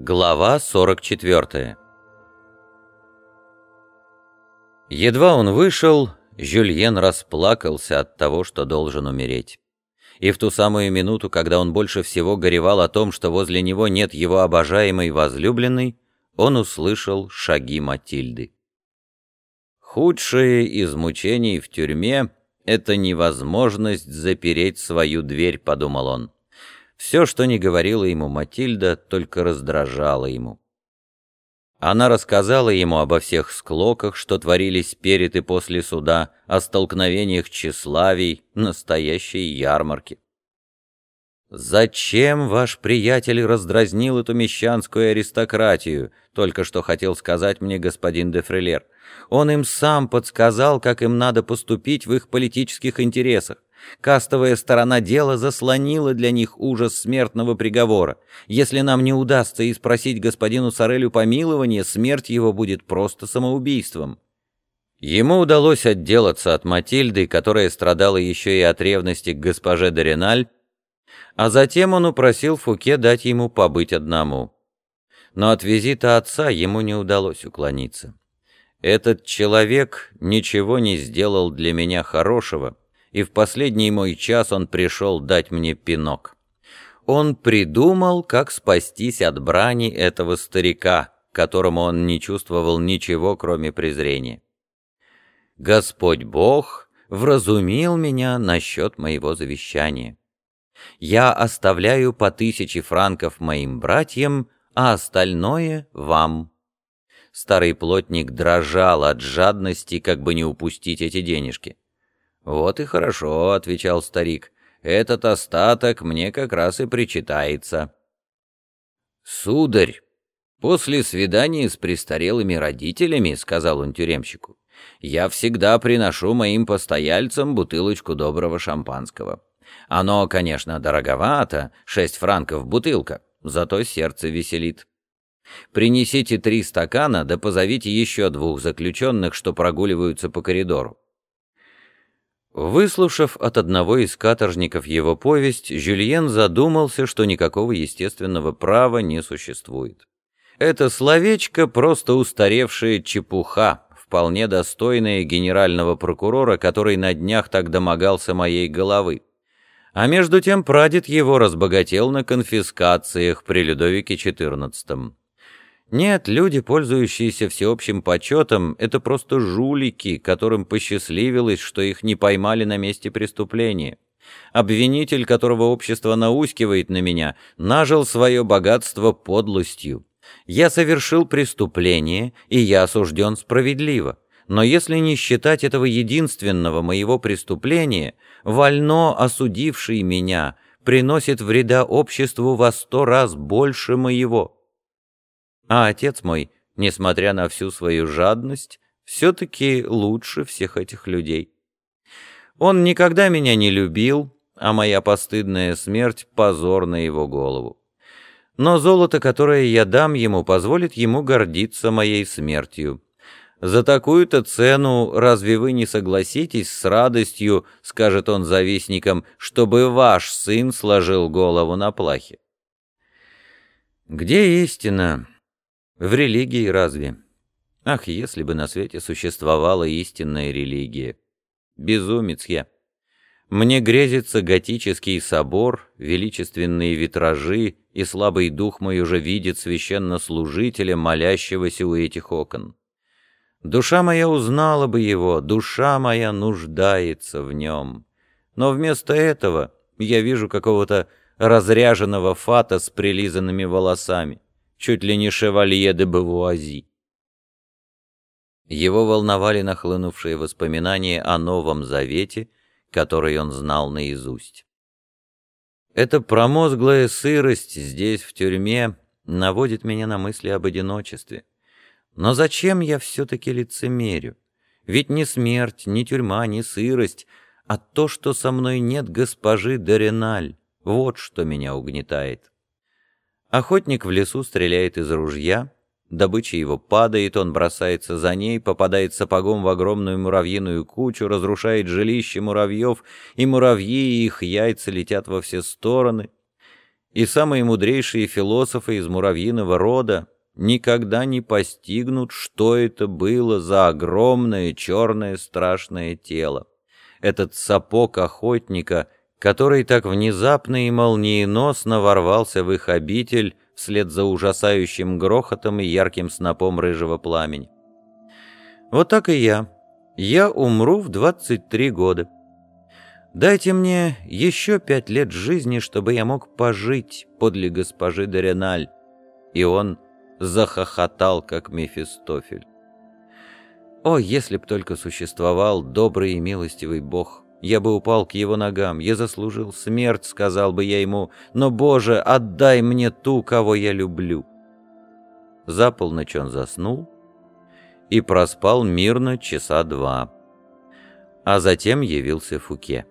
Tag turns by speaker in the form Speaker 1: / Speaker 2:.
Speaker 1: Глава 44 Едва он вышел, Жюльен расплакался от того, что должен умереть. И в ту самую минуту, когда он больше всего горевал о том, что возле него нет его обожаемой возлюбленной, он услышал шаги Матильды. Худшее из мучений в тюрьме — это невозможность запереть свою дверь, подумал он. Все, что не говорила ему Матильда, только раздражало ему. Она рассказала ему обо всех склоках, что творились перед и после суда, о столкновениях тщеславий, настоящей ярмарке. «Зачем ваш приятель раздразнил эту мещанскую аристократию?» только что хотел сказать мне господин де Фрелер. Он им сам подсказал, как им надо поступить в их политических интересах. Кастовая сторона дела заслонила для них ужас смертного приговора. Если нам не удастся и спросить господину Сорелю помилования, смерть его будет просто самоубийством. Ему удалось отделаться от Матильды, которая страдала еще и от ревности к госпоже Дориналь, а затем он упросил Фуке дать ему побыть одному. Но от визита отца ему не удалось уклониться. Этот человек ничего не сделал для меня хорошего, и в последний мой час он пришел дать мне пинок. Он придумал, как спастись от брани этого старика, которому он не чувствовал ничего, кроме презрения. Господь Бог вразумил меня насчет моего завещания. Я оставляю по тысяче франков моим братьям, а остальное — вам. Старый плотник дрожал от жадности, как бы не упустить эти денежки. «Вот и хорошо», — отвечал старик, — «этот остаток мне как раз и причитается». «Сударь, после свидания с престарелыми родителями, — сказал он тюремщику, — я всегда приношу моим постояльцам бутылочку доброго шампанского. Оно, конечно, дороговато, шесть франков бутылка, зато сердце веселит. Принесите три стакана, да позовите еще двух заключенных, что прогуливаются по коридору. Выслушав от одного из каторжников его повесть, Жюльен задумался, что никакого естественного права не существует. Это словечко просто устаревшая чепуха, вполне достойная генерального прокурора, который на днях так домогался моей головы. А между тем прадед его разбогател на конфискациях при Людовике XIV. Нет, люди, пользующиеся всеобщим почетом, это просто жулики, которым посчастливилось, что их не поймали на месте преступления. Обвинитель, которого общество наускивает на меня, нажил свое богатство подлостью. Я совершил преступление, и я осужден справедливо. Но если не считать этого единственного моего преступления, вольно осудивший меня приносит вреда обществу во сто раз больше моего. А отец мой, несмотря на всю свою жадность, все-таки лучше всех этих людей. Он никогда меня не любил, а моя постыдная смерть — позор на его голову. Но золото, которое я дам ему, позволит ему гордиться моей смертью. За такую-то цену разве вы не согласитесь с радостью, скажет он завистникам, чтобы ваш сын сложил голову на плахе? Где истина? В религии разве? Ах, если бы на свете существовала истинная религия! Безумец я! Мне грезится готический собор, величественные витражи, и слабый дух мой уже видит священнослужителя, молящегося у этих окон. Душа моя узнала бы его, душа моя нуждается в нем. Но вместо этого я вижу какого-то разряженного фата с прилизанными волосами чуть ли не шевалье де Бавуази. Его волновали нахлынувшие воспоминания о Новом Завете, который он знал наизусть. Эта промозглая сырость здесь, в тюрьме, наводит меня на мысли об одиночестве. Но зачем я все-таки лицемерю? Ведь ни смерть, ни тюрьма, ни сырость, а то, что со мной нет госпожи Дориналь, вот что меня угнетает. Охотник в лесу стреляет из ружья, добыча его падает, он бросается за ней, попадает сапогом в огромную муравьиную кучу, разрушает жилище муравьев, и муравьи и их яйца летят во все стороны. и самые мудрейшие философы из муравьиного рода никогда не постигнут, что это было за огромное черное страшное тело. Этот сапог охотника, который так внезапно и молниеносно ворвался в их обитель вслед за ужасающим грохотом и ярким снопом рыжего пламени. Вот так и я. Я умру в 23 года. Дайте мне еще пять лет жизни, чтобы я мог пожить подле госпожи Дориналь. И он захохотал, как Мефистофель. О, если б только существовал добрый и милостивый Бог! Я бы упал к его ногам, я заслужил смерть, сказал бы я ему, но, Боже, отдай мне ту, кого я люблю. За полночь он заснул и проспал мирно часа два. А затем явился Фуке.